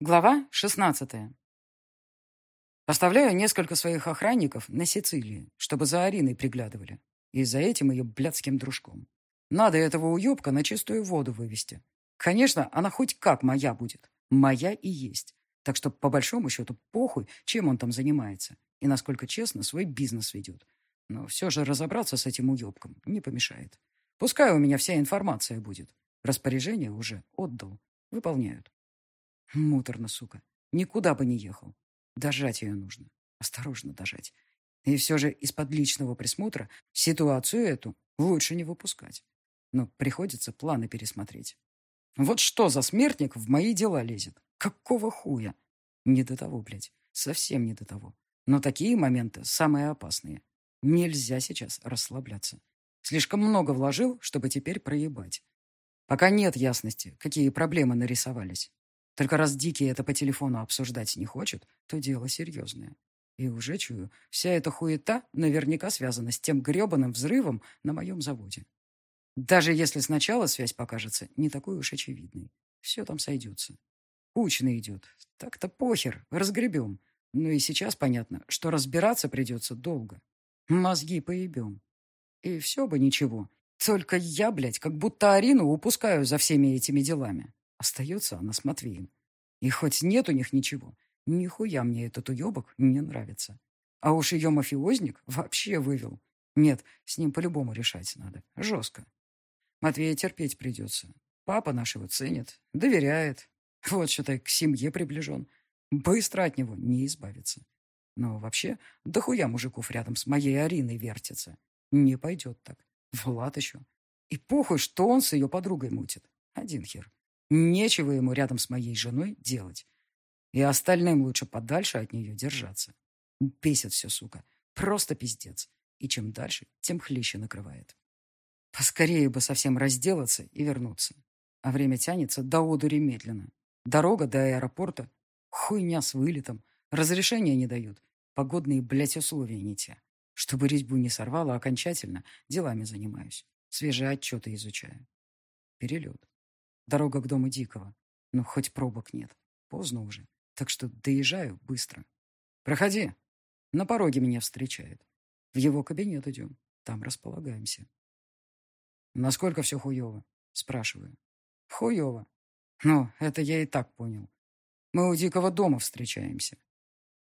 Глава 16. Поставляю несколько своих охранников на Сицилии, чтобы за Ариной приглядывали. И за этим ее блядским дружком. Надо этого уебка на чистую воду вывести. Конечно, она хоть как моя будет. Моя и есть. Так что, по большому счету, похуй, чем он там занимается. И насколько честно свой бизнес ведет. Но все же разобраться с этим уебком не помешает. Пускай у меня вся информация будет. Распоряжение уже отдал. Выполняют. Муторно, сука. Никуда бы не ехал. Дожать ее нужно. Осторожно дожать. И все же из-под личного присмотра ситуацию эту лучше не выпускать. Но приходится планы пересмотреть. Вот что за смертник в мои дела лезет? Какого хуя? Не до того, блядь. Совсем не до того. Но такие моменты самые опасные. Нельзя сейчас расслабляться. Слишком много вложил, чтобы теперь проебать. Пока нет ясности, какие проблемы нарисовались. Только раз Дикий это по телефону обсуждать не хочет, то дело серьезное. И уже чую, вся эта хуета наверняка связана с тем гребаным взрывом на моем заводе. Даже если сначала связь покажется не такой уж очевидной. Все там сойдется. Кучно идет. Так-то похер, разгребем. Ну и сейчас понятно, что разбираться придется долго. Мозги поебем. И все бы ничего. Только я, блядь, как будто Арину упускаю за всеми этими делами. Остается она с Матвеем. И хоть нет у них ничего, нихуя мне этот уебок не нравится. А уж ее мафиозник вообще вывел. Нет, с ним по-любому решать надо. Жестко. Матвея терпеть придется. Папа нашего ценит, доверяет. Вот, считай, к семье приближен. Быстро от него не избавиться. Но вообще, дохуя мужиков рядом с моей Ариной вертится. Не пойдет так. Влад еще. И похуй, что он с ее подругой мутит. Один хер. Нечего ему рядом с моей женой делать. И остальным лучше подальше от нее держаться. Бесит все, сука. Просто пиздец. И чем дальше, тем хлеще накрывает. Поскорее бы совсем разделаться и вернуться. А время тянется до одури медленно. Дорога до аэропорта. Хуйня с вылетом. Разрешения не дают. Погодные, блядь, условия не те. Чтобы резьбу не сорвало окончательно, делами занимаюсь. Свежие отчеты изучаю. Перелет. Дорога к дому Дикого. Но хоть пробок нет. Поздно уже. Так что доезжаю быстро. Проходи. На пороге меня встречает. В его кабинет идем. Там располагаемся. Насколько все хуево? Спрашиваю. Хуево. Ну, это я и так понял. Мы у Дикого дома встречаемся.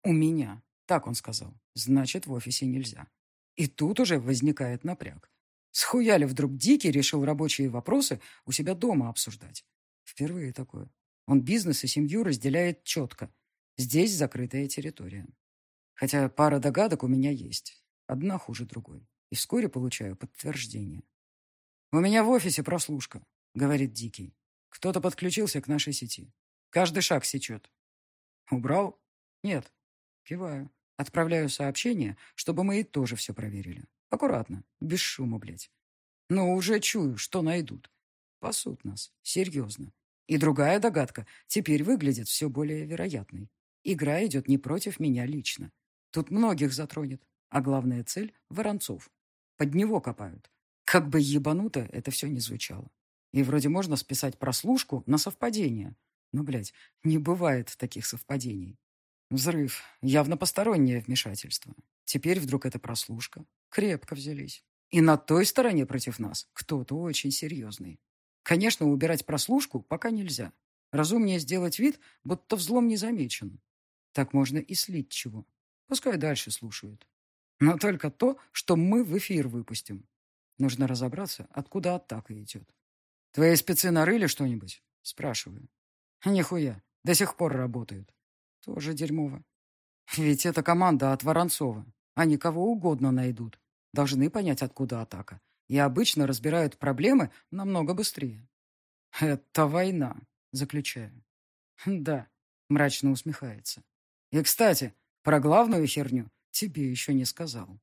У меня. Так он сказал. Значит, в офисе нельзя. И тут уже возникает напряг. Схуяли вдруг Дикий решил рабочие вопросы у себя дома обсуждать. Впервые такое. Он бизнес и семью разделяет четко. Здесь закрытая территория. Хотя пара догадок у меня есть. Одна хуже другой. И вскоре получаю подтверждение. «У меня в офисе прослушка», — говорит Дикий. «Кто-то подключился к нашей сети. Каждый шаг сечет». «Убрал?» «Нет». Киваю. Отправляю сообщение, чтобы мы и тоже все проверили. Аккуратно, без шума, блядь. Но уже чую, что найдут. Пасут нас. Серьезно. И другая догадка теперь выглядит все более вероятной. Игра идет не против меня лично. Тут многих затронет. А главная цель — Воронцов. Под него копают. Как бы ебануто это все не звучало. И вроде можно списать прослушку на совпадение. Но, блядь, не бывает таких совпадений. Взрыв. Явно постороннее вмешательство. Теперь вдруг это прослушка. Крепко взялись. И на той стороне против нас кто-то очень серьезный. Конечно, убирать прослушку пока нельзя. Разумнее сделать вид, будто взлом не замечен. Так можно и слить чего. Пускай дальше слушают. Но только то, что мы в эфир выпустим. Нужно разобраться, откуда атака идет. «Твои спецы нарыли что-нибудь?» Спрашиваю. «Нихуя. До сих пор работают. Тоже дерьмово. Ведь это команда от Воронцова. Они кого угодно найдут. Должны понять, откуда атака. И обычно разбирают проблемы намного быстрее. «Это война», — заключаю. «Да», — мрачно усмехается. «И, кстати, про главную херню тебе еще не сказал».